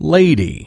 lady.